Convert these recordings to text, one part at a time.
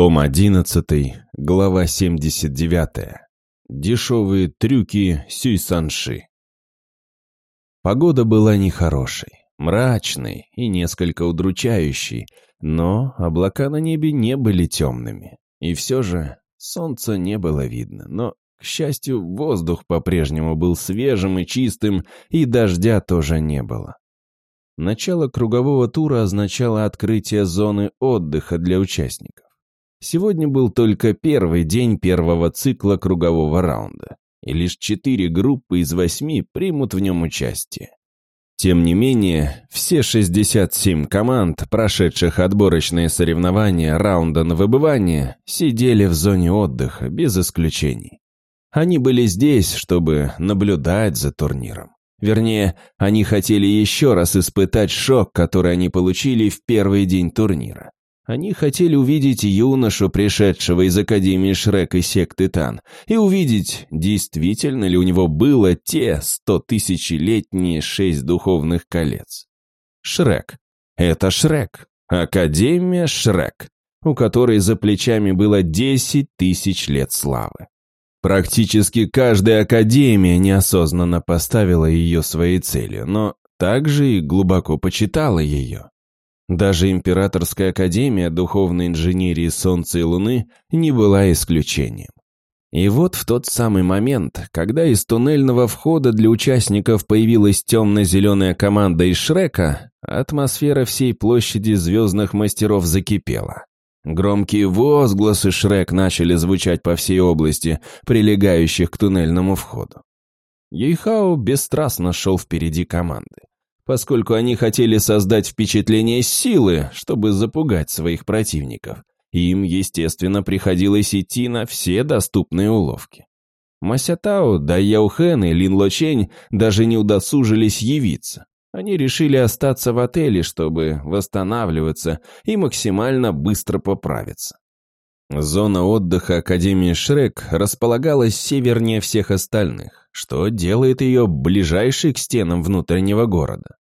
Том 11, глава 79. Дешевые трюки Сюйсанши. Погода была нехорошей, мрачной и несколько удручающей, но облака на небе не были темными. И все же солнца не было видно, но, к счастью, воздух по-прежнему был свежим и чистым, и дождя тоже не было. Начало кругового тура означало открытие зоны отдыха для участников. Сегодня был только первый день первого цикла кругового раунда, и лишь четыре группы из восьми примут в нем участие. Тем не менее, все 67 команд, прошедших отборочные соревнования раунда на выбывание, сидели в зоне отдыха без исключений. Они были здесь, чтобы наблюдать за турниром. Вернее, они хотели еще раз испытать шок, который они получили в первый день турнира. Они хотели увидеть юношу, пришедшего из Академии Шрек и секты Тан, и увидеть, действительно ли у него было те сто тысячелетние шесть духовных колец. Шрек. Это Шрек. Академия Шрек, у которой за плечами было десять тысяч лет славы. Практически каждая академия неосознанно поставила ее своей целью, но также и глубоко почитала ее. Даже Императорская Академия Духовной Инженерии Солнца и Луны не была исключением. И вот в тот самый момент, когда из туннельного входа для участников появилась темно-зеленая команда из Шрека, атмосфера всей площади звездных мастеров закипела. Громкие возгласы Шрек начали звучать по всей области, прилегающих к туннельному входу. Ейхао бесстрастно шел впереди команды поскольку они хотели создать впечатление силы, чтобы запугать своих противников. Им, естественно, приходилось идти на все доступные уловки. Масятао, Дайяухен и Лин Лочень даже не удосужились явиться. Они решили остаться в отеле, чтобы восстанавливаться и максимально быстро поправиться. Зона отдыха Академии Шрек располагалась севернее всех остальных, что делает ее ближайшей к стенам внутреннего города.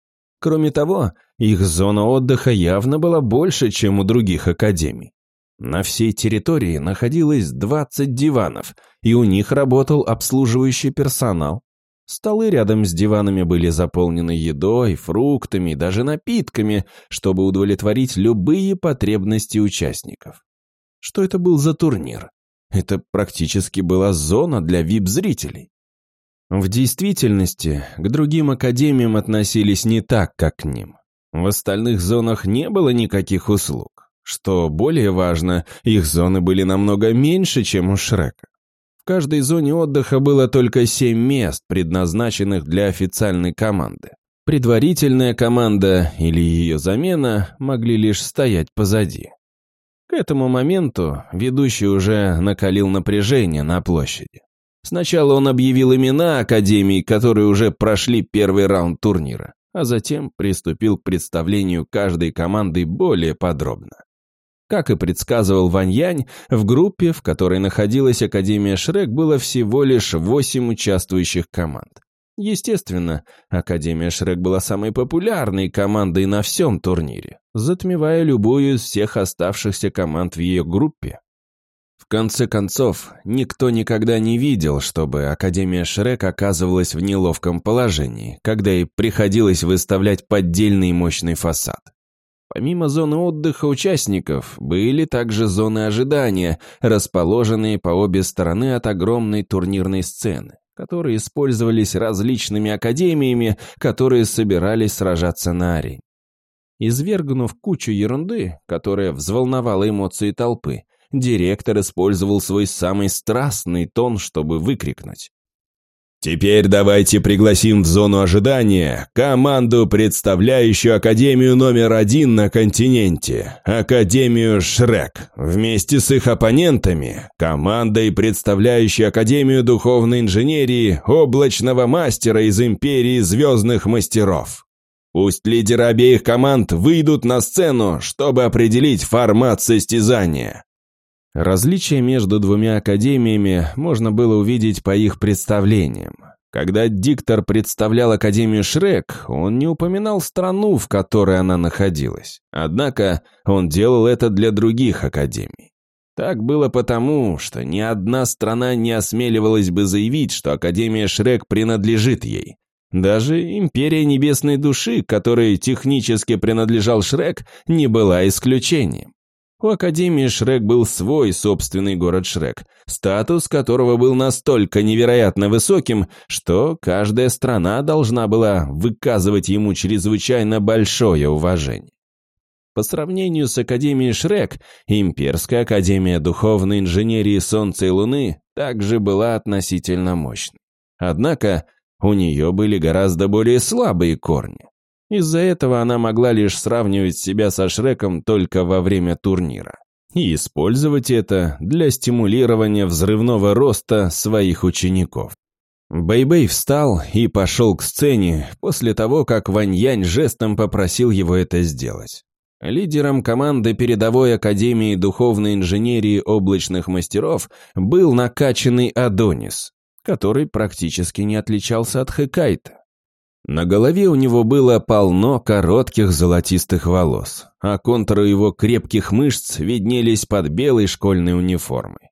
Кроме того, их зона отдыха явно была больше, чем у других академий. На всей территории находилось 20 диванов, и у них работал обслуживающий персонал. Столы рядом с диванами были заполнены едой, фруктами даже напитками, чтобы удовлетворить любые потребности участников. Что это был за турнир? Это практически была зона для вип-зрителей. В действительности, к другим академиям относились не так, как к ним. В остальных зонах не было никаких услуг. Что более важно, их зоны были намного меньше, чем у Шрека. В каждой зоне отдыха было только семь мест, предназначенных для официальной команды. Предварительная команда или ее замена могли лишь стоять позади. К этому моменту ведущий уже накалил напряжение на площади. Сначала он объявил имена академий, которые уже прошли первый раунд турнира, а затем приступил к представлению каждой команды более подробно. Как и предсказывал Вань Янь, в группе, в которой находилась Академия Шрек, было всего лишь восемь участвующих команд. Естественно, Академия Шрек была самой популярной командой на всем турнире, затмевая любую из всех оставшихся команд в ее группе. Конце концов, никто никогда не видел, чтобы Академия Шрек оказывалась в неловком положении, когда ей приходилось выставлять поддельный мощный фасад. Помимо зоны отдыха участников, были также зоны ожидания, расположенные по обе стороны от огромной турнирной сцены, которые использовались различными академиями, которые собирались сражаться на арене. Извергнув кучу ерунды, которая взволновала эмоции толпы, директор использовал свой самый страстный тон, чтобы выкрикнуть. «Теперь давайте пригласим в зону ожидания команду, представляющую Академию номер один на континенте, Академию Шрек, вместе с их оппонентами, командой, представляющей Академию духовной инженерии облачного мастера из Империи Звездных Мастеров. Пусть лидеры обеих команд выйдут на сцену, чтобы определить формат состязания. Различия между двумя академиями можно было увидеть по их представлениям. Когда диктор представлял Академию Шрек, он не упоминал страну, в которой она находилась. Однако он делал это для других академий. Так было потому, что ни одна страна не осмеливалась бы заявить, что Академия Шрек принадлежит ей. Даже Империя Небесной Души, которой технически принадлежал Шрек, не была исключением. У Академии Шрек был свой собственный город Шрек, статус которого был настолько невероятно высоким, что каждая страна должна была выказывать ему чрезвычайно большое уважение. По сравнению с Академией Шрек, Имперская Академия Духовной Инженерии Солнца и Луны также была относительно мощной. Однако у нее были гораздо более слабые корни. Из-за этого она могла лишь сравнивать себя со Шреком только во время турнира и использовать это для стимулирования взрывного роста своих учеников. Бэйбэй -бэй встал и пошел к сцене после того, как Ваньянь жестом попросил его это сделать. Лидером команды передовой Академии Духовной Инженерии Облачных Мастеров был накачанный Адонис, который практически не отличался от Хекайта. На голове у него было полно коротких золотистых волос, а контуры его крепких мышц виднелись под белой школьной униформой.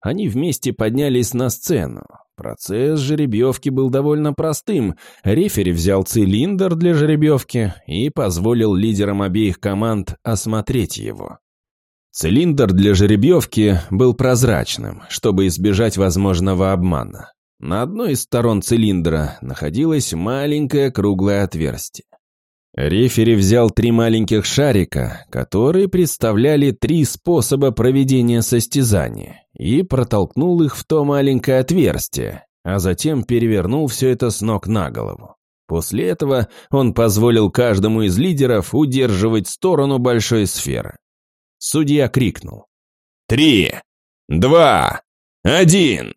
Они вместе поднялись на сцену, Процесс жеребьевки был довольно простым. Рефери взял цилиндр для жеребьевки и позволил лидерам обеих команд осмотреть его. Цилиндр для жеребьевки был прозрачным, чтобы избежать возможного обмана. На одной из сторон цилиндра находилось маленькое круглое отверстие. Рефери взял три маленьких шарика, которые представляли три способа проведения состязания, и протолкнул их в то маленькое отверстие, а затем перевернул все это с ног на голову. После этого он позволил каждому из лидеров удерживать сторону большой сферы. Судья крикнул. «Три! Два! Один!»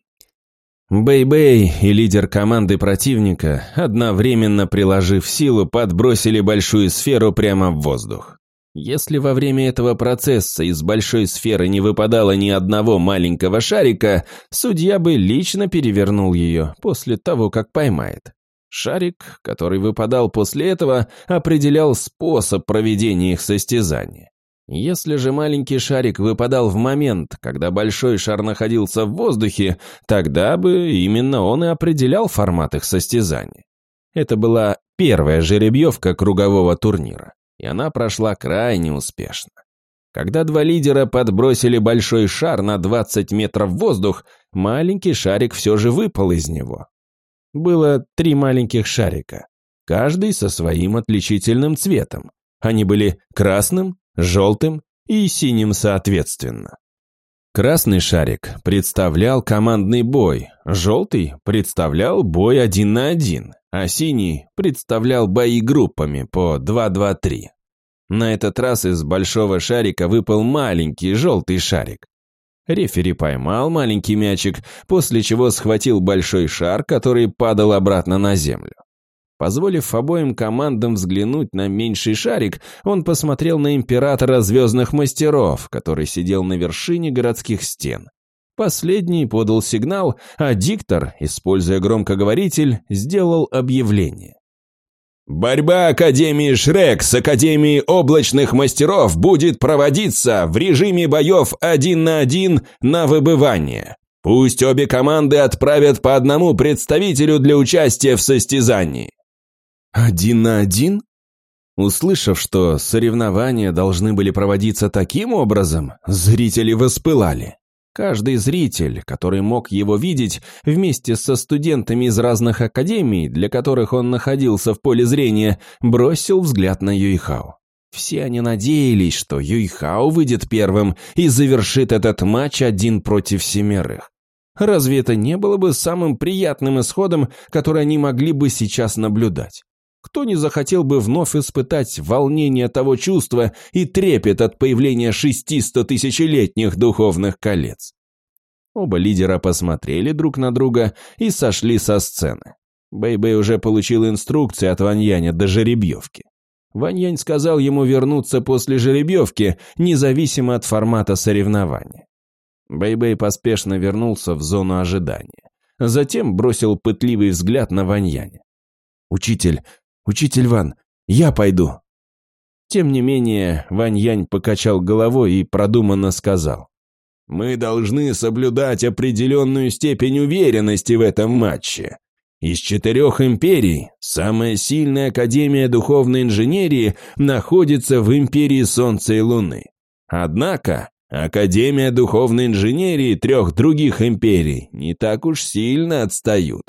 Бэй-Бэй и лидер команды противника, одновременно приложив силу, подбросили большую сферу прямо в воздух. Если во время этого процесса из большой сферы не выпадало ни одного маленького шарика, судья бы лично перевернул ее после того, как поймает. Шарик, который выпадал после этого, определял способ проведения их состязания. Если же маленький шарик выпадал в момент, когда большой шар находился в воздухе, тогда бы именно он и определял формат их состязания. Это была первая жеребьевка кругового турнира, и она прошла крайне успешно. Когда два лидера подбросили большой шар на 20 метров в воздух, маленький шарик все же выпал из него. Было три маленьких шарика, каждый со своим отличительным цветом. Они были красным, желтым и синим соответственно. Красный шарик представлял командный бой, желтый представлял бой один на один, а синий представлял бои группами по 2-2-3. На этот раз из большого шарика выпал маленький желтый шарик. Рефери поймал маленький мячик, после чего схватил большой шар, который падал обратно на землю. Позволив обоим командам взглянуть на меньший шарик, он посмотрел на императора звездных мастеров, который сидел на вершине городских стен. Последний подал сигнал, а диктор, используя громкоговоритель, сделал объявление. Борьба Академии Шрек с Академией Облачных Мастеров будет проводиться в режиме боев один на один на выбывание. Пусть обе команды отправят по одному представителю для участия в состязании. Один на один? Услышав, что соревнования должны были проводиться таким образом, зрители воспылали. Каждый зритель, который мог его видеть, вместе со студентами из разных академий, для которых он находился в поле зрения, бросил взгляд на Юйхао. Все они надеялись, что Юйхао выйдет первым и завершит этот матч один против семерых. Разве это не было бы самым приятным исходом, который они могли бы сейчас наблюдать? Кто не захотел бы вновь испытать волнение того чувства и трепет от появления шести тысячелетних духовных колец? Оба лидера посмотрели друг на друга и сошли со сцены. Бэйбэй -бэй уже получил инструкции от Ваньяня до жеребьевки. Ваньянь сказал ему вернуться после жеребьевки, независимо от формата соревнования. Бэйбэй -бэй поспешно вернулся в зону ожидания. Затем бросил пытливый взгляд на Ваньяня. «Учитель, «Учитель Ван, я пойду». Тем не менее, Вань Янь покачал головой и продуманно сказал. Мы должны соблюдать определенную степень уверенности в этом матче. Из четырех империй самая сильная Академия Духовной Инженерии находится в Империи Солнца и Луны. Однако Академия Духовной Инженерии трех других империй не так уж сильно отстают.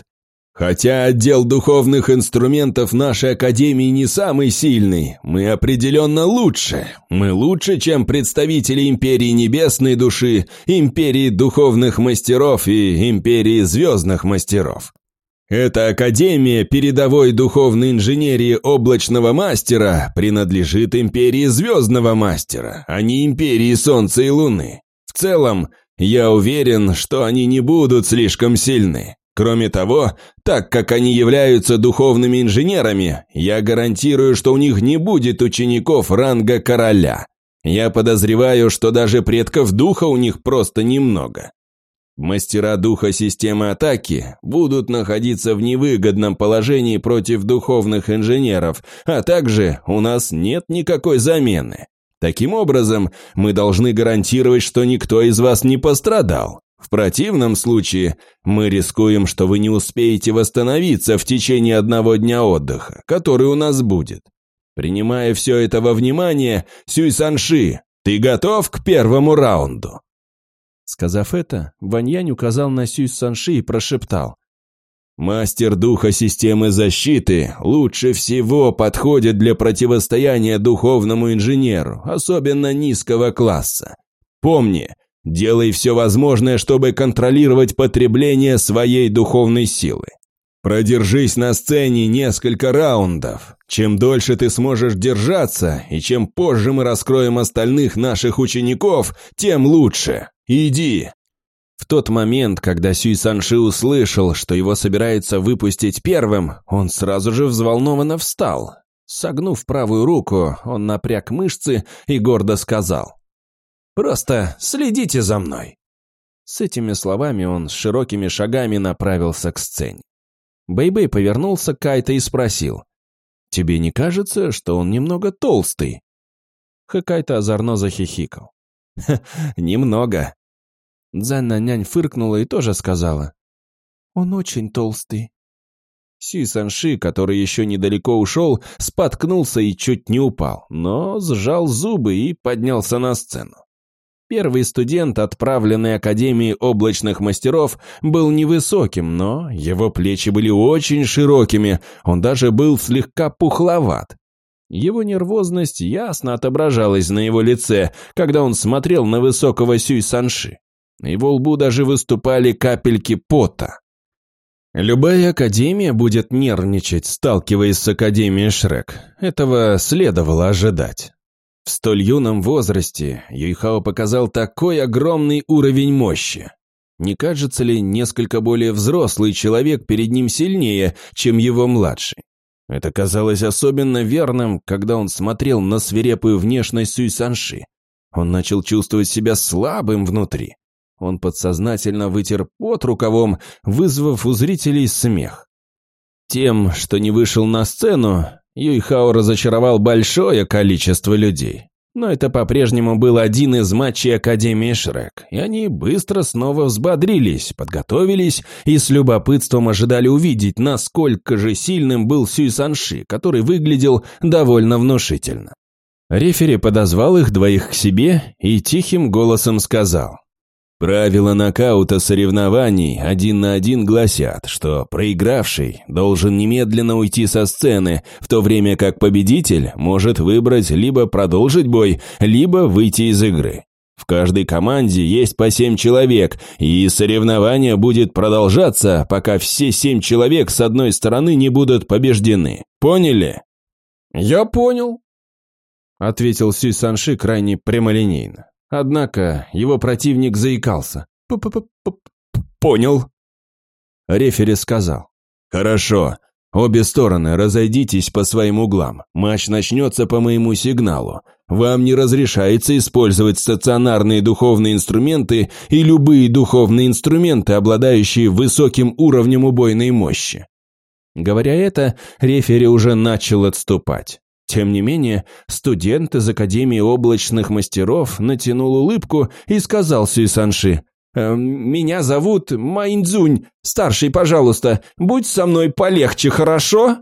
Хотя отдел духовных инструментов нашей Академии не самый сильный, мы определенно лучше. Мы лучше, чем представители Империи Небесной Души, Империи Духовных Мастеров и Империи Звездных Мастеров. Эта Академия передовой духовной инженерии облачного мастера принадлежит Империи Звездного Мастера, а не Империи Солнца и Луны. В целом, я уверен, что они не будут слишком сильны. Кроме того, так как они являются духовными инженерами, я гарантирую, что у них не будет учеников ранга короля. Я подозреваю, что даже предков духа у них просто немного. Мастера духа системы атаки будут находиться в невыгодном положении против духовных инженеров, а также у нас нет никакой замены. Таким образом, мы должны гарантировать, что никто из вас не пострадал. В противном случае мы рискуем, что вы не успеете восстановиться в течение одного дня отдыха, который у нас будет. Принимая все это во внимание, Сюй Санши, ты готов к первому раунду?» Сказав это, Ваньянь указал на Сюй Санши и прошептал. «Мастер духа системы защиты лучше всего подходит для противостояния духовному инженеру, особенно низкого класса. Помни, Делай все возможное, чтобы контролировать потребление своей духовной силы. Продержись на сцене несколько раундов. Чем дольше ты сможешь держаться, и чем позже мы раскроем остальных наших учеников, тем лучше. Иди. В тот момент, когда Сюй Санши услышал, что его собирается выпустить первым, он сразу же взволнованно встал. Согнув правую руку, он напряг мышцы и гордо сказал. Просто следите за мной». С этими словами он с широкими шагами направился к сцене. Бэйбэй -бэй повернулся к Кайта и спросил. «Тебе не кажется, что он немного толстый?» Хэкайта озорно захихикал. «Ха, немного». Дзанна нянь фыркнула и тоже сказала. «Он очень толстый». Сюй Санши, который еще недалеко ушел, споткнулся и чуть не упал, но сжал зубы и поднялся на сцену. Первый студент, отправленный Академией облачных мастеров, был невысоким, но его плечи были очень широкими, он даже был слегка пухловат. Его нервозность ясно отображалась на его лице, когда он смотрел на высокого Сюй Санши. На его лбу даже выступали капельки пота. Любая академия будет нервничать, сталкиваясь с Академией Шрек. Этого следовало ожидать. В столь юном возрасте Юйхао показал такой огромный уровень мощи. Не кажется ли несколько более взрослый человек перед ним сильнее, чем его младший? Это казалось особенно верным, когда он смотрел на свирепую внешность Сюй Санши. Он начал чувствовать себя слабым внутри. Он подсознательно вытер пот рукавом, вызвав у зрителей смех. Тем, что не вышел на сцену, Юйхао разочаровал большое количество людей. Но это по-прежнему был один из матчей Академии Шрек, и они быстро снова взбодрились, подготовились и с любопытством ожидали увидеть, насколько же сильным был Сюй Санши, который выглядел довольно внушительно. Рефери подозвал их двоих к себе и тихим голосом сказал Правила нокаута соревнований один на один гласят, что проигравший должен немедленно уйти со сцены, в то время как победитель может выбрать либо продолжить бой, либо выйти из игры. В каждой команде есть по семь человек, и соревнование будет продолжаться, пока все семь человек с одной стороны не будут побеждены. Поняли? «Я понял», — ответил Сюй Санши крайне прямолинейно. Однако его противник заикался. П -п -п «Понял». Рефери сказал. «Хорошо. Обе стороны разойдитесь по своим углам. Матч начнется по моему сигналу. Вам не разрешается использовать стационарные духовные инструменты и любые духовные инструменты, обладающие высоким уровнем убойной мощи». Говоря это, рефери уже начал отступать. Тем не менее, студент из Академии облачных мастеров натянул улыбку и сказал Сюй Санши, «Э, «Меня зовут Майнзунь. Старший, пожалуйста, будь со мной полегче, хорошо?»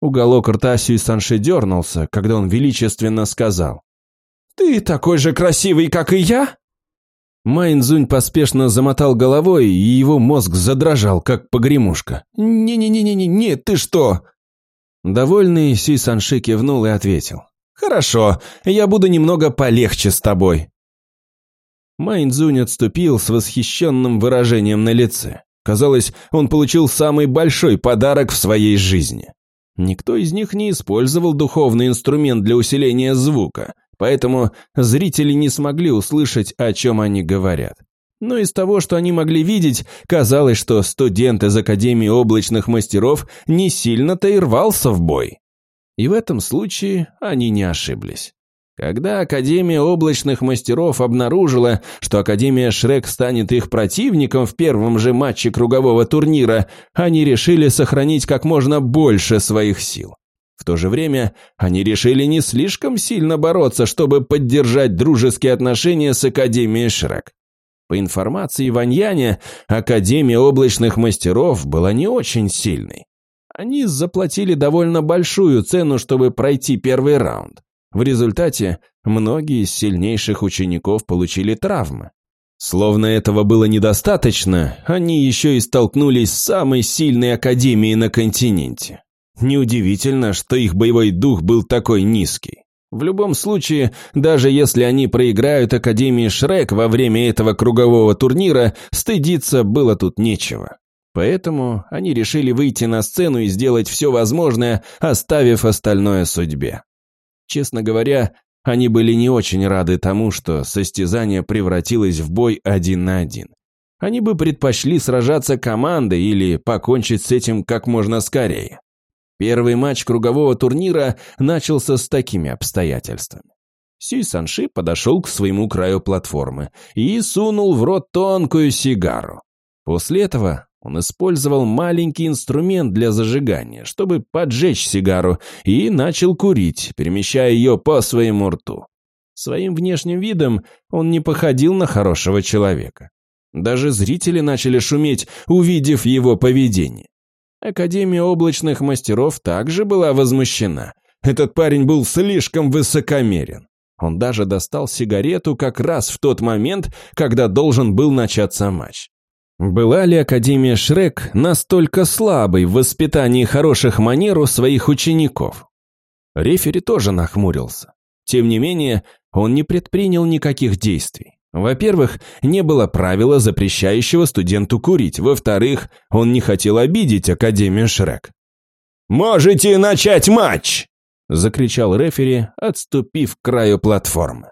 Уголок рта Сюй Санши дернулся, когда он величественно сказал, «Ты такой же красивый, как и я?» Майнзунь поспешно замотал головой, и его мозг задрожал, как погремушка. «Не-не-не-не-не, ты что?» Довольный Сюй Санши кивнул и ответил. «Хорошо, я буду немного полегче с тобой». Майнзунь отступил с восхищенным выражением на лице. Казалось, он получил самый большой подарок в своей жизни. Никто из них не использовал духовный инструмент для усиления звука, поэтому зрители не смогли услышать, о чем они говорят. Но из того, что они могли видеть, казалось, что студент из Академии облачных мастеров не сильно-то и рвался в бой. И в этом случае они не ошиблись. Когда Академия облачных мастеров обнаружила, что Академия Шрек станет их противником в первом же матче кругового турнира, они решили сохранить как можно больше своих сил. В то же время они решили не слишком сильно бороться, чтобы поддержать дружеские отношения с Академией Шрек. По информации Ваньяня, Академия облачных мастеров была не очень сильной. Они заплатили довольно большую цену, чтобы пройти первый раунд. В результате многие из сильнейших учеников получили травмы. Словно этого было недостаточно, они еще и столкнулись с самой сильной академией на континенте. Неудивительно, что их боевой дух был такой низкий. В любом случае, даже если они проиграют Академии Шрек во время этого кругового турнира, стыдиться было тут нечего. Поэтому они решили выйти на сцену и сделать все возможное, оставив остальное судьбе. Честно говоря, они были не очень рады тому, что состязание превратилось в бой один на один. Они бы предпочли сражаться командой или покончить с этим как можно скорее. Первый матч кругового турнира начался с такими обстоятельствами. Сюй Санши подошел к своему краю платформы и сунул в рот тонкую сигару. После этого он использовал маленький инструмент для зажигания, чтобы поджечь сигару, и начал курить, перемещая ее по своему рту. Своим внешним видом он не походил на хорошего человека. Даже зрители начали шуметь, увидев его поведение. Академия облачных мастеров также была возмущена. Этот парень был слишком высокомерен. Он даже достал сигарету как раз в тот момент, когда должен был начаться матч. Была ли Академия Шрек настолько слабой в воспитании хороших манер у своих учеников? Рефери тоже нахмурился. Тем не менее, он не предпринял никаких действий. Во-первых, не было правила, запрещающего студенту курить. Во-вторых, он не хотел обидеть Академию Шрек. «Можете начать матч!» – закричал рефери, отступив к краю платформы.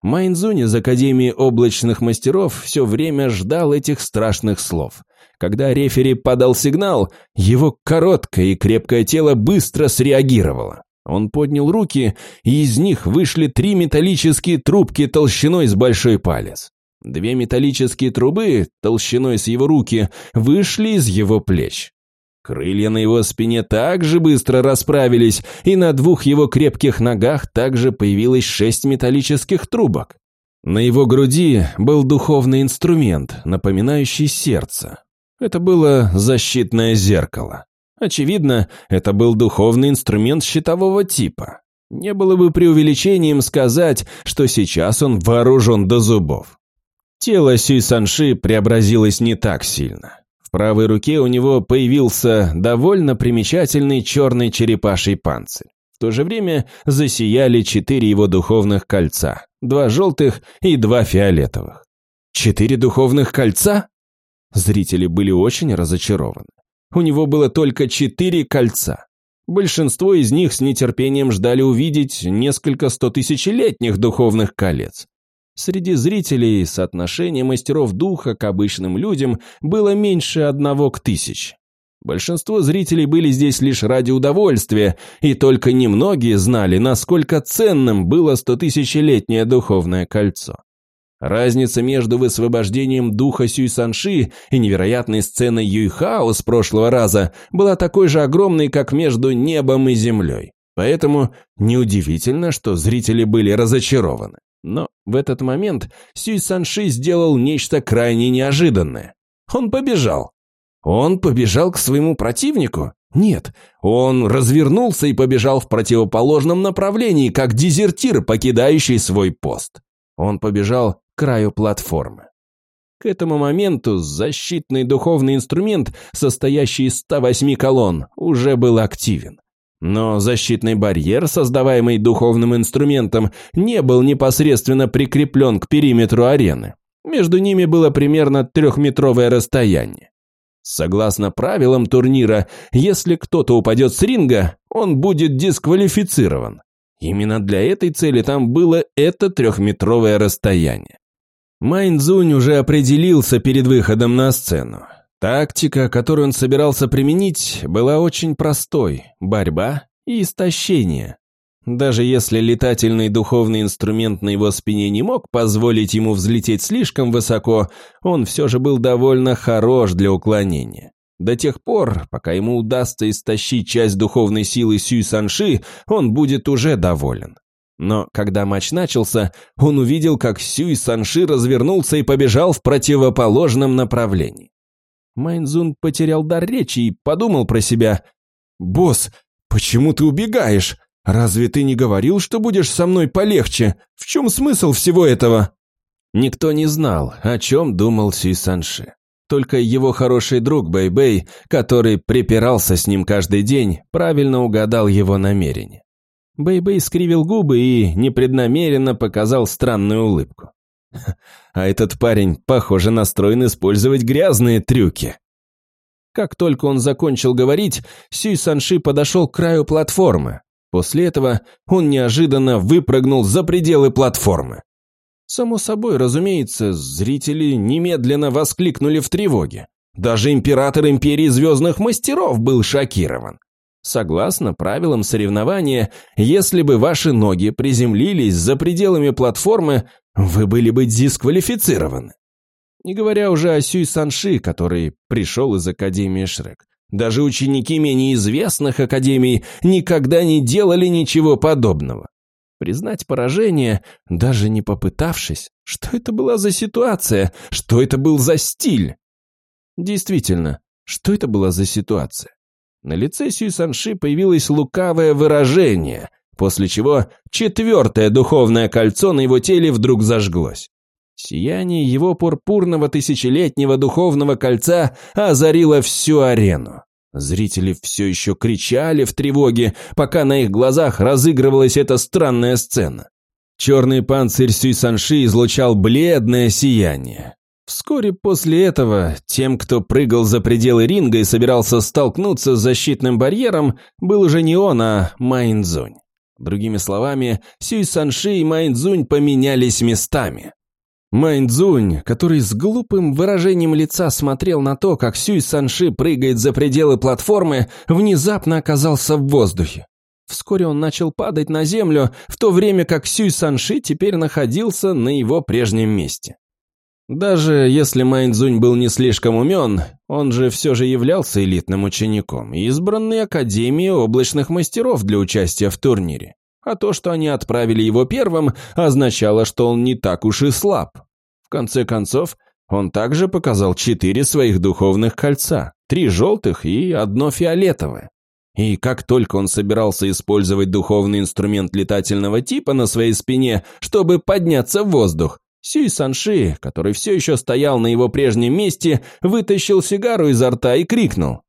Майнзунь из Академии облачных мастеров все время ждал этих страшных слов. Когда рефери подал сигнал, его короткое и крепкое тело быстро среагировало. Он поднял руки, и из них вышли три металлические трубки толщиной с большой палец. Две металлические трубы, толщиной с его руки, вышли из его плеч. Крылья на его спине также быстро расправились, и на двух его крепких ногах также появилось шесть металлических трубок. На его груди был духовный инструмент, напоминающий сердце. Это было защитное зеркало. Очевидно, это был духовный инструмент щитового типа. Не было бы преувеличением сказать, что сейчас он вооружен до зубов. Тело Сюй Санши преобразилось не так сильно. В правой руке у него появился довольно примечательный черный черепаший панцирь. В то же время засияли четыре его духовных кольца, два желтых и два фиолетовых. Четыре духовных кольца? Зрители были очень разочарованы. У него было только четыре кольца. Большинство из них с нетерпением ждали увидеть несколько стотысячелетних духовных колец. Среди зрителей соотношение мастеров духа к обычным людям было меньше одного к тысяч. Большинство зрителей были здесь лишь ради удовольствия, и только немногие знали, насколько ценным было стотысячелетнее духовное кольцо. Разница между высвобождением духа Сюй Санши и невероятной сценой Юйхао с прошлого раза была такой же огромной, как между небом и землей. Поэтому неудивительно, что зрители были разочарованы. Но в этот момент Сюй Санши сделал нечто крайне неожиданное. Он побежал. Он побежал к своему противнику? Нет, он развернулся и побежал в противоположном направлении, как дезертир, покидающий свой пост. Он побежал краю платформы. К этому моменту защитный духовный инструмент, состоящий из 108 колонн, уже был активен. Но защитный барьер, создаваемый духовным инструментом, не был непосредственно прикреплен к периметру арены. Между ними было примерно трехметровое расстояние. Согласно правилам турнира, если кто-то упадет с ринга, он будет дисквалифицирован. Именно для этой цели там было это трехметровое расстояние. Майнзунь уже определился перед выходом на сцену. Тактика, которую он собирался применить, была очень простой – борьба и истощение. Даже если летательный духовный инструмент на его спине не мог позволить ему взлететь слишком высоко, он все же был довольно хорош для уклонения. До тех пор, пока ему удастся истощить часть духовной силы Сюй Санши, он будет уже доволен. Но когда матч начался, он увидел, как Сюй Санши развернулся и побежал в противоположном направлении. Майнзун потерял дар речи и подумал про себя. «Босс, почему ты убегаешь? Разве ты не говорил, что будешь со мной полегче? В чем смысл всего этого?» Никто не знал, о чем думал Сюй Санши. Только его хороший друг Бэй-Бэй, который препирался с ним каждый день, правильно угадал его намерение. Бэй-Бэй скривил губы и непреднамеренно показал странную улыбку. А этот парень, похоже, настроен использовать грязные трюки. Как только он закончил говорить, Сюй Санши подошел к краю платформы. После этого он неожиданно выпрыгнул за пределы платформы. Само собой, разумеется, зрители немедленно воскликнули в тревоге. Даже император Империи Звездных Мастеров был шокирован. Согласно правилам соревнования, если бы ваши ноги приземлились за пределами платформы, вы были бы дисквалифицированы. Не говоря уже о Сюй Санши, который пришел из Академии Шрек. Даже ученики менее известных академий никогда не делали ничего подобного. Признать поражение, даже не попытавшись, что это была за ситуация, что это был за стиль? Действительно, что это была за ситуация? На лице Сюй Санши появилось лукавое выражение, после чего четвертое духовное кольцо на его теле вдруг зажглось. Сияние его пурпурного тысячелетнего духовного кольца озарило всю арену. Зрители все еще кричали в тревоге, пока на их глазах разыгрывалась эта странная сцена. Черный панцирь Сюй Санши излучал бледное сияние. Вскоре после этого тем, кто прыгал за пределы ринга и собирался столкнуться с защитным барьером, был уже не он, а Майнзунь. Другими словами, Сюй Санши и Майнзунь поменялись местами. Майнзунь, который с глупым выражением лица смотрел на то, как Сюй Санши прыгает за пределы платформы, внезапно оказался в воздухе. Вскоре он начал падать на землю, в то время как Сюй Санши теперь находился на его прежнем месте. Даже если Майнзунь был не слишком умен, он же все же являлся элитным учеником, избранный Академией облачных мастеров для участия в турнире. А то, что они отправили его первым, означало, что он не так уж и слаб. В конце концов, он также показал четыре своих духовных кольца, три желтых и одно фиолетовое. И как только он собирался использовать духовный инструмент летательного типа на своей спине, чтобы подняться в воздух, Сюй Санши, который все еще стоял на его прежнем месте, вытащил сигару изо рта и крикнул.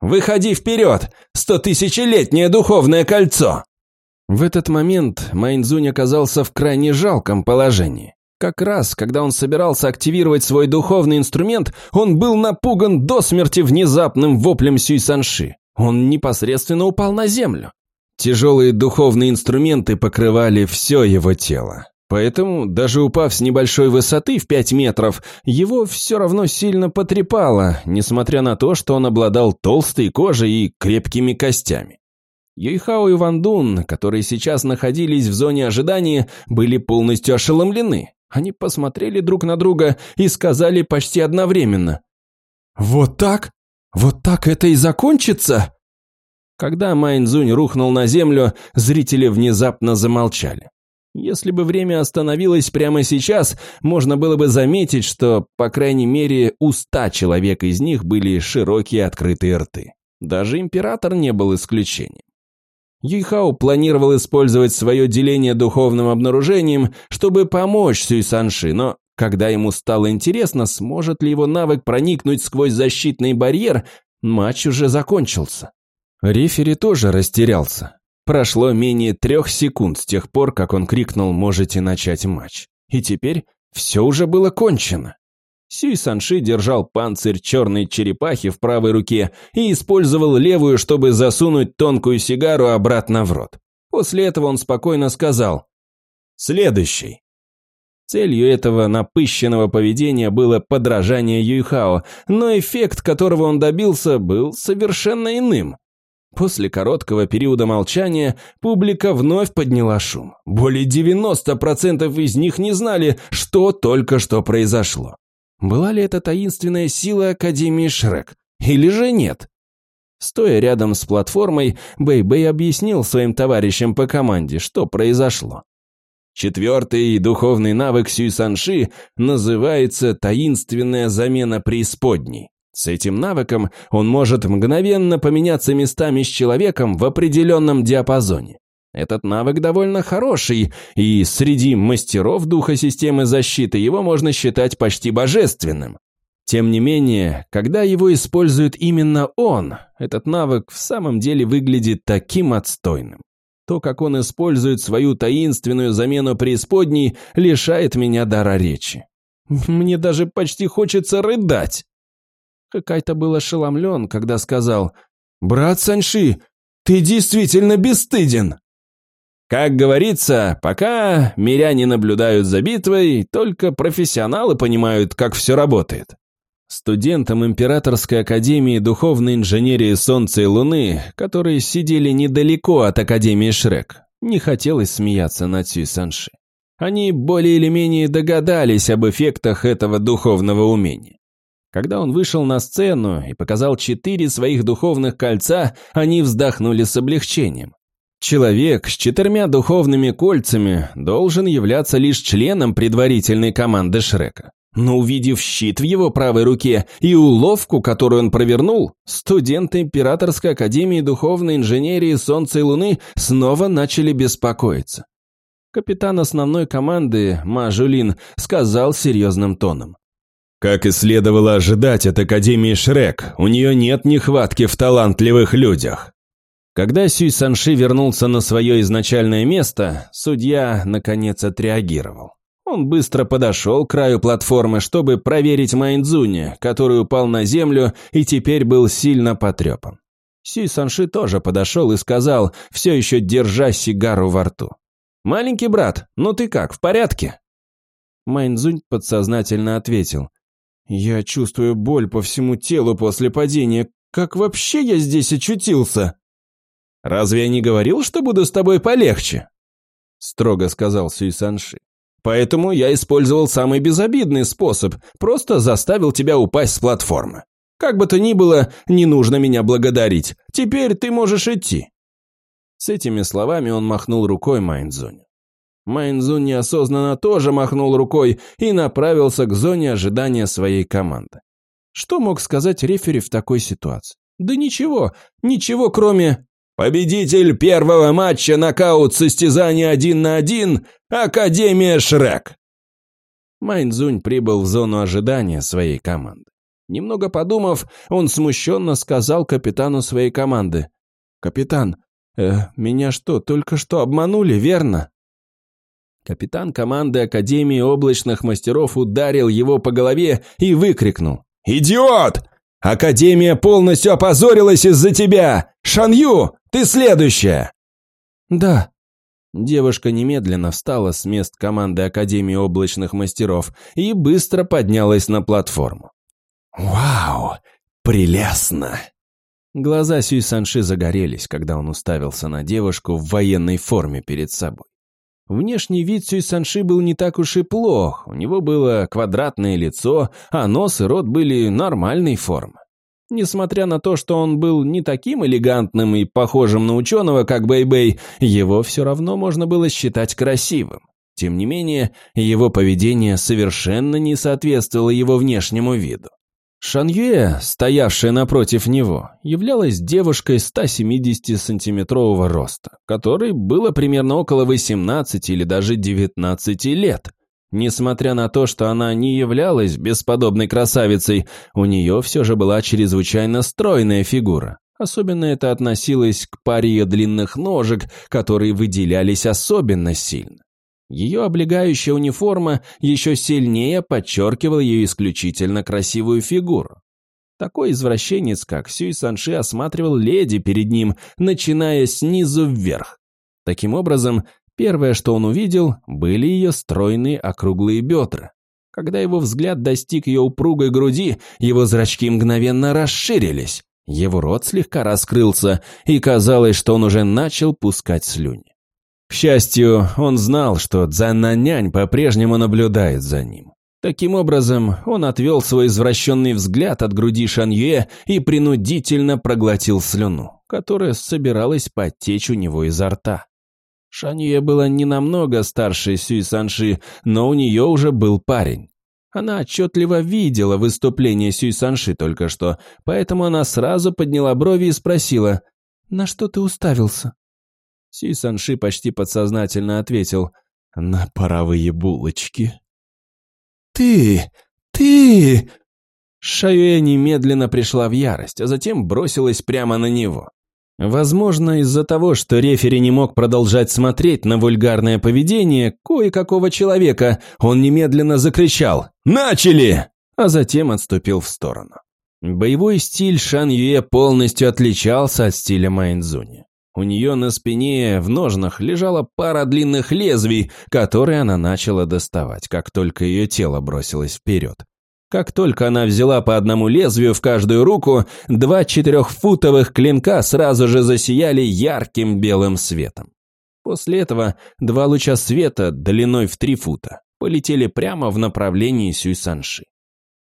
«Выходи вперед! Стотысячелетнее духовное кольцо!» В этот момент Майнзунь оказался в крайне жалком положении. Как раз, когда он собирался активировать свой духовный инструмент, он был напуган до смерти внезапным воплем Сюй Санши. Он непосредственно упал на землю. Тяжелые духовные инструменты покрывали все его тело. Поэтому, даже упав с небольшой высоты в 5 метров, его все равно сильно потрепало, несмотря на то, что он обладал толстой кожей и крепкими костями. Юйхао и Ван Дун, которые сейчас находились в зоне ожидания, были полностью ошеломлены. Они посмотрели друг на друга и сказали почти одновременно. «Вот так? Вот так это и закончится?» Когда Майнзунь рухнул на землю, зрители внезапно замолчали. Если бы время остановилось прямо сейчас, можно было бы заметить, что, по крайней мере, у ста человек из них были широкие открытые рты. Даже император не был исключением. Юйхао планировал использовать свое деление духовным обнаружением, чтобы помочь Сюй Санши, но когда ему стало интересно, сможет ли его навык проникнуть сквозь защитный барьер, матч уже закончился. Рефери тоже растерялся. Прошло менее трех секунд с тех пор, как он крикнул «можете начать матч». И теперь все уже было кончено. Сюй Санши держал панцирь черной черепахи в правой руке и использовал левую, чтобы засунуть тонкую сигару обратно в рот. После этого он спокойно сказал «Следующий». Целью этого напыщенного поведения было подражание Юйхао, но эффект, которого он добился, был совершенно иным. После короткого периода молчания публика вновь подняла шум. Более 90% из них не знали, что только что произошло. Была ли это таинственная сила Академии Шрек? Или же нет? Стоя рядом с платформой, Бэй-Бэй объяснил своим товарищам по команде, что произошло. Четвертый духовный навык Сюйсанши называется «таинственная замена преисподней». С этим навыком он может мгновенно поменяться местами с человеком в определенном диапазоне. Этот навык довольно хороший, и среди мастеров духа системы защиты его можно считать почти божественным. Тем не менее, когда его использует именно он, этот навык в самом деле выглядит таким отстойным. То, как он использует свою таинственную замену преисподней, лишает меня дара речи. Мне даже почти хочется рыдать. Какай-то был ошеломлен, когда сказал «Брат Санши, ты действительно бесстыден!» Как говорится, пока миряне наблюдают за битвой, только профессионалы понимают, как все работает. Студентам Императорской Академии Духовной Инженерии Солнца и Луны, которые сидели недалеко от Академии Шрек, не хотелось смеяться над Сюй Санши. Они более или менее догадались об эффектах этого духовного умения. Когда он вышел на сцену и показал четыре своих духовных кольца, они вздохнули с облегчением. Человек с четырьмя духовными кольцами должен являться лишь членом предварительной команды Шрека. Но увидев щит в его правой руке и уловку, которую он провернул, студенты Императорской Академии Духовной Инженерии Солнца и Луны снова начали беспокоиться. Капитан основной команды, Ма Жулин, сказал серьезным тоном. Как и следовало ожидать от Академии Шрек, у нее нет нехватки в талантливых людях. Когда Сюй Санши вернулся на свое изначальное место, судья, наконец, отреагировал. Он быстро подошел к краю платформы, чтобы проверить Майнзуни, который упал на землю и теперь был сильно потрепан. Сюй Санши тоже подошел и сказал, все еще держа сигару во рту. «Маленький брат, ну ты как, в порядке?» Майнзунь подсознательно ответил. Я чувствую боль по всему телу после падения. Как вообще я здесь очутился? Разве я не говорил, что буду с тобой полегче? Строго сказал Сюйсанши. Поэтому я использовал самый безобидный способ, просто заставил тебя упасть с платформы. Как бы то ни было, не нужно меня благодарить. Теперь ты можешь идти. С этими словами он махнул рукой Майнзуню. Майнзун неосознанно тоже махнул рукой и направился к зоне ожидания своей команды. Что мог сказать рефери в такой ситуации? Да ничего, ничего кроме «Победитель первого матча нокаут состязания один на один Академия Шрек!» Майнзунь прибыл в зону ожидания своей команды. Немного подумав, он смущенно сказал капитану своей команды. «Капитан, э, меня что, только что обманули, верно?» Капитан команды Академии облачных мастеров ударил его по голове и выкрикнул. «Идиот! Академия полностью опозорилась из-за тебя! Шанью, ты следующая!» «Да». Девушка немедленно встала с мест команды Академии облачных мастеров и быстро поднялась на платформу. «Вау! Прелестно!» Глаза Сюй Санши загорелись, когда он уставился на девушку в военной форме перед собой. Внешний вид Сюй Санши был не так уж и плох, у него было квадратное лицо, а нос и рот были нормальной формы. Несмотря на то, что он был не таким элегантным и похожим на ученого, как Бэй-Бэй, его все равно можно было считать красивым. Тем не менее, его поведение совершенно не соответствовало его внешнему виду. Шанье, стоявшая напротив него, являлась девушкой 170-сантиметрового роста, которой было примерно около 18 или даже 19 лет. Несмотря на то, что она не являлась бесподобной красавицей, у нее все же была чрезвычайно стройная фигура. Особенно это относилось к паре ее длинных ножек, которые выделялись особенно сильно. Ее облегающая униформа еще сильнее подчеркивала ее исключительно красивую фигуру. Такой извращенец, как Сюй Санши, осматривал леди перед ним, начиная снизу вверх. Таким образом, первое, что он увидел, были ее стройные округлые бедра. Когда его взгляд достиг ее упругой груди, его зрачки мгновенно расширились, его рот слегка раскрылся, и казалось, что он уже начал пускать слюни. К счастью, он знал, что Цзаннанянь по-прежнему наблюдает за ним. Таким образом, он отвел свой извращенный взгляд от груди Шанье и принудительно проглотил слюну, которая собиралась потечь у него изо рта. Шанье была не намного старше Сюй Санши, но у нее уже был парень. Она отчетливо видела выступление Сюй Санши только что, поэтому она сразу подняла брови и спросила, «На что ты уставился?» Си Санши почти подсознательно ответил «На паровые булочки». «Ты! Ты!» Шаюэ немедленно пришла в ярость, а затем бросилась прямо на него. Возможно, из-за того, что рефери не мог продолжать смотреть на вульгарное поведение кое-какого человека, он немедленно закричал «Начали!», а затем отступил в сторону. Боевой стиль Шан Юэ полностью отличался от стиля Майнзуни. У нее на спине в ножнах лежала пара длинных лезвий, которые она начала доставать, как только ее тело бросилось вперед. Как только она взяла по одному лезвию в каждую руку, два четырехфутовых клинка сразу же засияли ярким белым светом. После этого два луча света длиной в три фута полетели прямо в направлении Сюйсанши.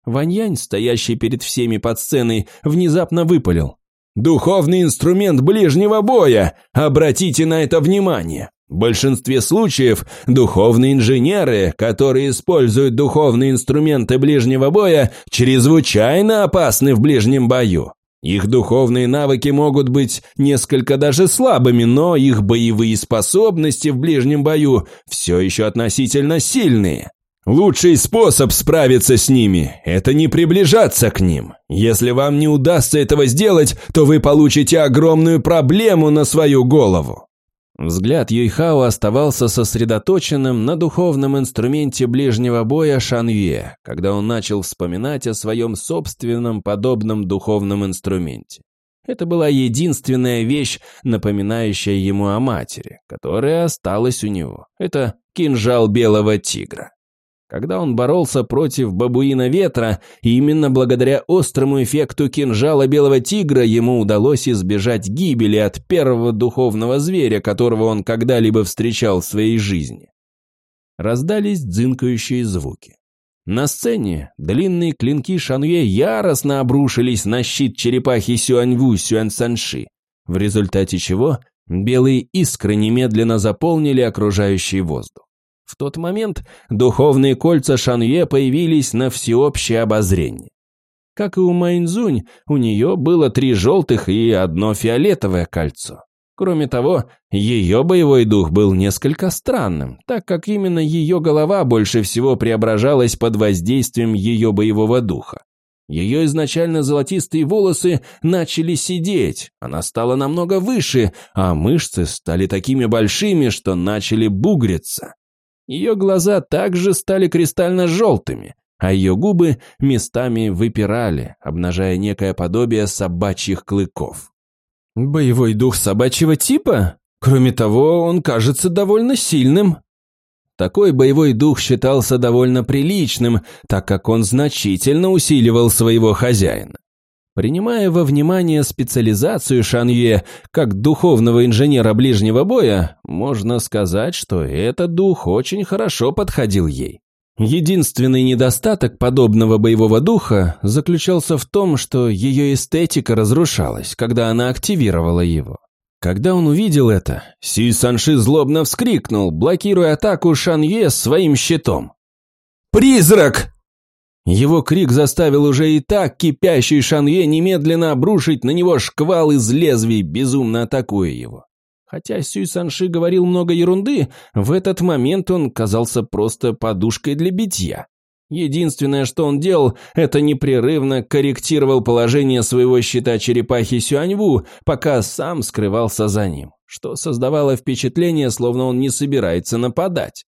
Ваньянь, стоящий перед всеми под сценой, внезапно выпалил. Духовный инструмент ближнего боя. Обратите на это внимание. В большинстве случаев духовные инженеры, которые используют духовные инструменты ближнего боя, чрезвычайно опасны в ближнем бою. Их духовные навыки могут быть несколько даже слабыми, но их боевые способности в ближнем бою все еще относительно сильные. Лучший способ справиться с ними – это не приближаться к ним. Если вам не удастся этого сделать, то вы получите огромную проблему на свою голову. Взгляд Юйхао оставался сосредоточенным на духовном инструменте ближнего боя Шанье, когда он начал вспоминать о своем собственном подобном духовном инструменте. Это была единственная вещь, напоминающая ему о матери, которая осталась у него. Это кинжал белого тигра. Когда он боролся против бабуина ветра, именно благодаря острому эффекту кинжала белого тигра ему удалось избежать гибели от первого духовного зверя, которого он когда-либо встречал в своей жизни. Раздались дзынкающие звуки. На сцене длинные клинки Шанье яростно обрушились на щит черепахи Сюаньву Сюаньсанши, в результате чего белые искры немедленно заполнили окружающий воздух. В тот момент духовные кольца Шанье появились на всеобщее обозрение. Как и у Майнзунь, у нее было три желтых и одно фиолетовое кольцо. Кроме того, ее боевой дух был несколько странным, так как именно ее голова больше всего преображалась под воздействием ее боевого духа. Ее изначально золотистые волосы начали сидеть, она стала намного выше, а мышцы стали такими большими, что начали бугриться. Ее глаза также стали кристально-желтыми, а ее губы местами выпирали, обнажая некое подобие собачьих клыков. Боевой дух собачьего типа? Кроме того, он кажется довольно сильным. Такой боевой дух считался довольно приличным, так как он значительно усиливал своего хозяина. Принимая во внимание специализацию Шанье как духовного инженера ближнего боя, можно сказать, что этот дух очень хорошо подходил ей. Единственный недостаток подобного боевого духа заключался в том, что ее эстетика разрушалась, когда она активировала его. Когда он увидел это, Сюй Санши злобно вскрикнул, блокируя атаку Шанье своим щитом. «Призрак!» Его крик заставил уже и так кипящий Шанье немедленно обрушить на него шквал из лезвий, безумно атакуя его. Хотя Сюй Санши говорил много ерунды, в этот момент он казался просто подушкой для битья. Единственное, что он делал, это непрерывно корректировал положение своего щита черепахи Сюаньву, пока сам скрывался за ним, что создавало впечатление, словно он не собирается нападать.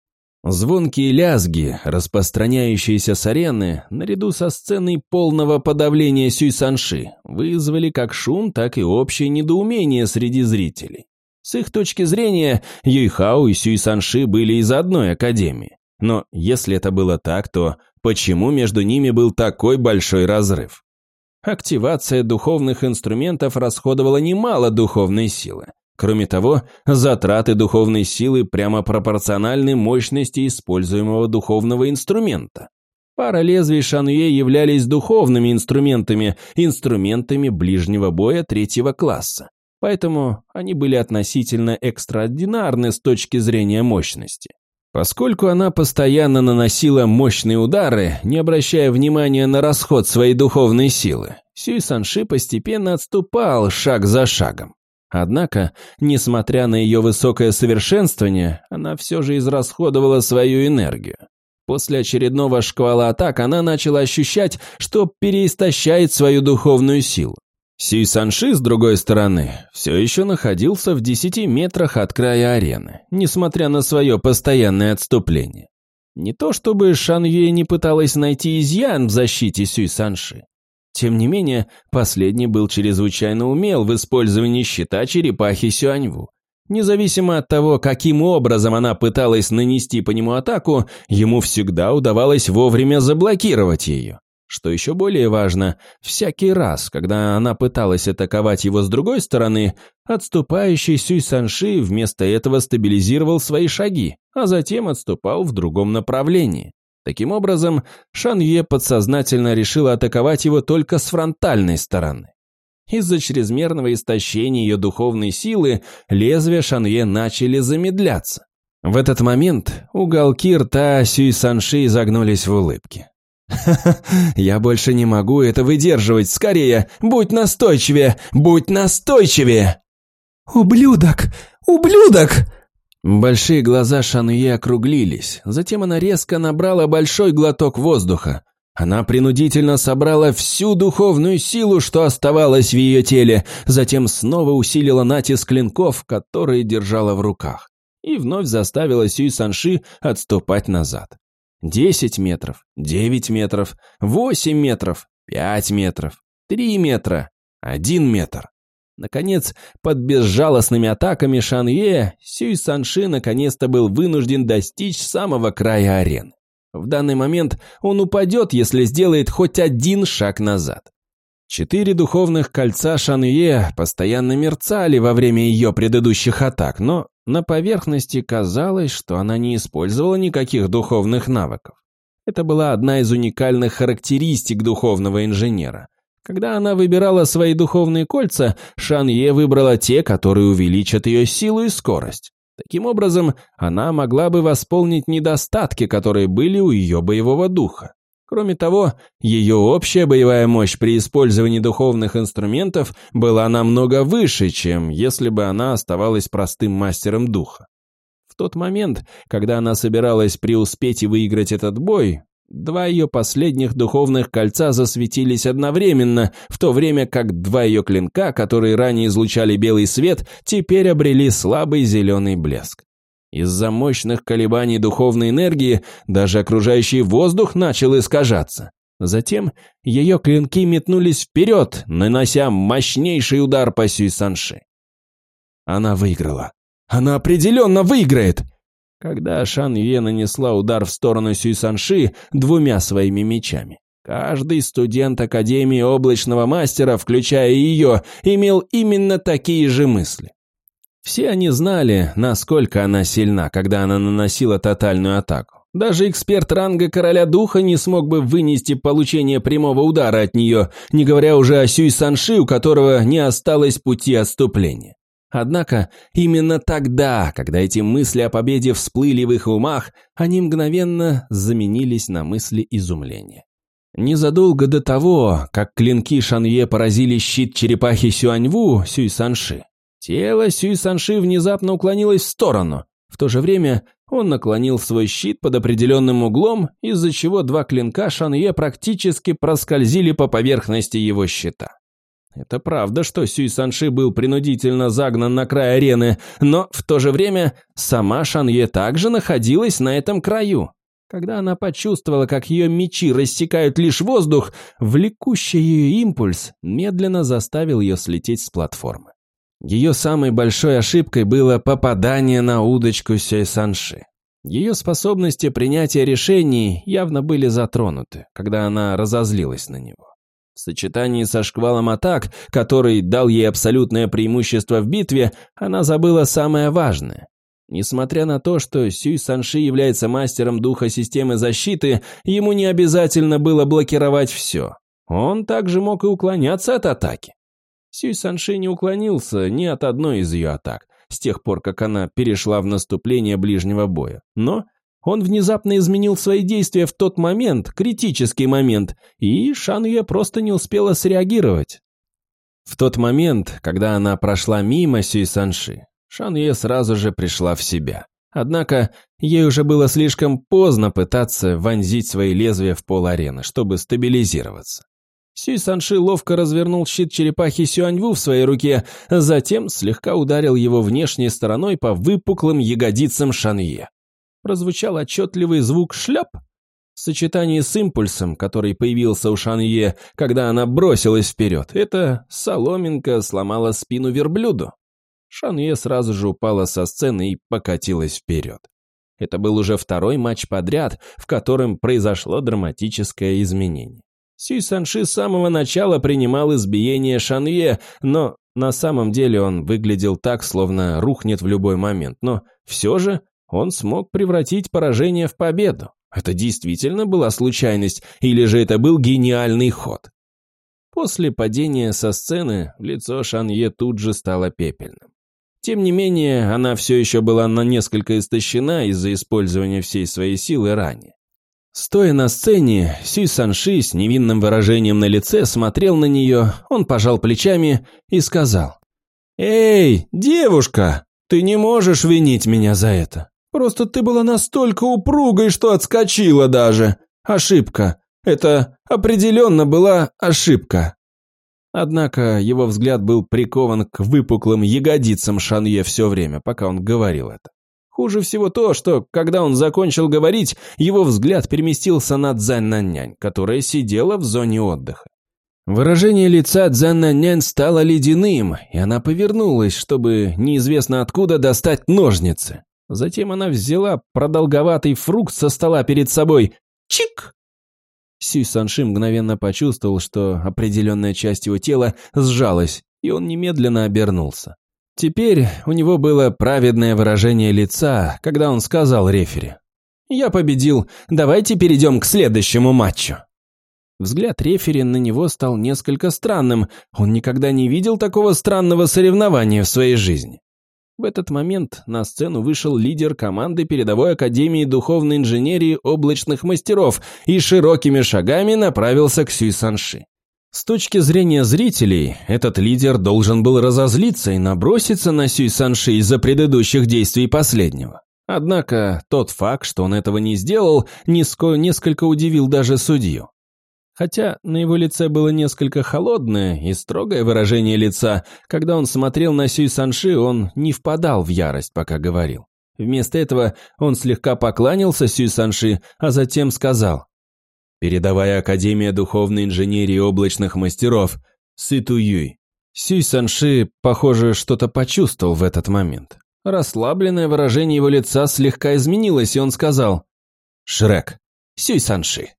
Звонкие лязги, распространяющиеся с арены, наряду со сценой полного подавления Сюй Санши, вызвали как шум, так и общее недоумение среди зрителей. С их точки зрения, Юйхао и Сюй Санши были из одной академии. Но если это было так, то почему между ними был такой большой разрыв? Активация духовных инструментов расходовала немало духовной силы. Кроме того, затраты духовной силы прямо пропорциональны мощности используемого духовного инструмента. Пара лезвий Шануе являлись духовными инструментами, инструментами ближнего боя третьего класса поэтому они были относительно экстраординарны с точки зрения мощности. Поскольку она постоянно наносила мощные удары, не обращая внимания на расход своей духовной силы, Сюй Санши постепенно отступал шаг за шагом. Однако, несмотря на ее высокое совершенствование, она все же израсходовала свою энергию. После очередного шквала атак она начала ощущать, что переистощает свою духовную силу. Сюй Санши, с другой стороны, все еще находился в десяти метрах от края арены, несмотря на свое постоянное отступление. Не то чтобы Шан Юэ не пыталась найти изъян в защите Сюй Санши. Тем не менее, последний был чрезвычайно умел в использовании щита черепахи Сюаньву. Независимо от того, каким образом она пыталась нанести по нему атаку, ему всегда удавалось вовремя заблокировать ее. Что еще более важно, всякий раз, когда она пыталась атаковать его с другой стороны, отступающий Сюй Санши вместо этого стабилизировал свои шаги, а затем отступал в другом направлении. Таким образом, Шан Юе подсознательно решила атаковать его только с фронтальной стороны. Из-за чрезмерного истощения ее духовной силы лезвия Шан Юе начали замедляться. В этот момент уголки рта Сюй Санши изогнулись в улыбке. «Ха-ха, я больше не могу это выдерживать. Скорее, будь настойчивее, будь настойчивее!» «Ублюдок! Ублюдок!» Большие глаза Шануе округлились. Затем она резко набрала большой глоток воздуха. Она принудительно собрала всю духовную силу, что оставалось в ее теле, затем снова усилила натиск клинков, которые держала в руках, и вновь заставила Сюй Санши отступать назад. Десять метров, девять метров, восемь метров, пять метров, три метра, один метр. Наконец, под безжалостными атаками Шанье, Сюй Санши наконец-то был вынужден достичь самого края арены. В данный момент он упадет, если сделает хоть один шаг назад. Четыре духовных кольца Шанье постоянно мерцали во время ее предыдущих атак, но на поверхности казалось, что она не использовала никаких духовных навыков. Это была одна из уникальных характеристик духовного инженера. Когда она выбирала свои духовные кольца, Шанье выбрала те, которые увеличат ее силу и скорость. Таким образом, она могла бы восполнить недостатки, которые были у ее боевого духа. Кроме того, ее общая боевая мощь при использовании духовных инструментов была намного выше, чем если бы она оставалась простым мастером духа. В тот момент, когда она собиралась преуспеть и выиграть этот бой, два ее последних духовных кольца засветились одновременно, в то время как два ее клинка, которые ранее излучали белый свет, теперь обрели слабый зеленый блеск. Из-за мощных колебаний духовной энергии даже окружающий воздух начал искажаться. Затем ее клинки метнулись вперед, нанося мощнейший удар по Сюй Санши. Она выиграла. Она определенно выиграет! Когда Шан Юе нанесла удар в сторону Сюй Санши двумя своими мечами. Каждый студент Академии Облачного Мастера, включая ее, имел именно такие же мысли. Все они знали, насколько она сильна, когда она наносила тотальную атаку. Даже эксперт ранга короля духа не смог бы вынести получение прямого удара от нее, не говоря уже о Сюй Санши, у которого не осталось пути отступления. Однако именно тогда, когда эти мысли о победе всплыли в их умах, они мгновенно заменились на мысли изумления. Незадолго до того, как клинки Шанье поразили щит черепахи Сюаньву Сюй Санши, тело Сюй Санши внезапно уклонилось в сторону. В то же время он наклонил свой щит под определенным углом, из-за чего два клинка Шанье практически проскользили по поверхности его щита. Это правда, что Сюй Санши был принудительно загнан на край арены, но в то же время сама Шанье также находилась на этом краю. Когда она почувствовала, как ее мечи рассекают лишь воздух, влекущий ее импульс медленно заставил ее слететь с платформы. Ее самой большой ошибкой было попадание на удочку Сюй Санши. Ее способности принятия решений явно были затронуты, когда она разозлилась на него. В сочетании со шквалом атак, который дал ей абсолютное преимущество в битве, она забыла самое важное. Несмотря на то, что Сюй Санши является мастером духа системы защиты, ему не обязательно было блокировать все. Он также мог и уклоняться от атаки. Сюй Санши не уклонился ни от одной из ее атак, с тех пор, как она перешла в наступление ближнего боя. Но он внезапно изменил свои действия в тот момент, критический момент, и Шанье просто не успела среагировать. В тот момент, когда она прошла мимо Сюй Санши, Шанье сразу же пришла в себя. Однако ей уже было слишком поздно пытаться вонзить свои лезвия в пол арены, чтобы стабилизироваться. Сюй Санши ловко развернул щит черепахи Сюаньву в своей руке, затем слегка ударил его внешней стороной по выпуклым ягодицам Шанье прозвучал отчетливый звук «шляп». В сочетании с импульсом, который появился у Шанье, когда она бросилась вперед, эта соломинка сломала спину верблюду. Шанье сразу же упала со сцены и покатилась вперед. Это был уже второй матч подряд, в котором произошло драматическое изменение. Сюй Санши с самого начала принимал избиение Шанье, но на самом деле он выглядел так, словно рухнет в любой момент, но все же он смог превратить поражение в победу. Это действительно была случайность, или же это был гениальный ход? После падения со сцены лицо Шанье тут же стало пепельным. Тем не менее, она все еще была на несколько истощена из-за использования всей своей силы ранее. Стоя на сцене, Сюй Санши с невинным выражением на лице смотрел на нее, он пожал плечами и сказал, «Эй, девушка, ты не можешь винить меня за это. Просто ты была настолько упругой, что отскочила даже. Ошибка. Это определенно была ошибка. Однако его взгляд был прикован к выпуклым ягодицам Шанье все время, пока он говорил это. Хуже всего то, что, когда он закончил говорить, его взгляд переместился на Цзань-Наннянь, которая сидела в зоне отдыха. Выражение лица Цзань-Наннянь стало ледяным, и она повернулась, чтобы неизвестно откуда достать ножницы. Затем она взяла продолговатый фрукт со стола перед собой. Чик! Сюй Санши мгновенно почувствовал, что определенная часть его тела сжалась, и он немедленно обернулся. Теперь у него было праведное выражение лица, когда он сказал рефери. «Я победил, давайте перейдем к следующему матчу». Взгляд рефери на него стал несколько странным, он никогда не видел такого странного соревнования в своей жизни. В этот момент на сцену вышел лидер команды передовой академии духовной инженерии облачных мастеров и широкими шагами направился к Сюй Санши. С точки зрения зрителей, этот лидер должен был разозлиться и наброситься на Сюй Санши из-за предыдущих действий последнего. Однако тот факт, что он этого не сделал, несколько удивил даже судью. Хотя на его лице было несколько холодное и строгое выражение лица, когда он смотрел на Сюй Санши, он не впадал в ярость, пока говорил. Вместо этого он слегка покланялся Сюй Санши, а затем сказал «Передовая Академия Духовной Инженерии Облачных Мастеров, Сыту Юй». Сюй Санши, похоже, что-то почувствовал в этот момент. Расслабленное выражение его лица слегка изменилось, и он сказал «Шрек, Сюй Санши».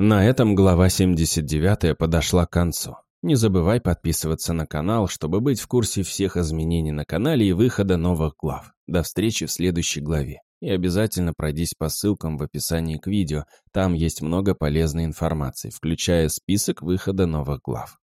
На этом глава 79 подошла к концу. Не забывай подписываться на канал, чтобы быть в курсе всех изменений на канале и выхода новых глав. До встречи в следующей главе. И обязательно пройдись по ссылкам в описании к видео, там есть много полезной информации, включая список выхода новых глав.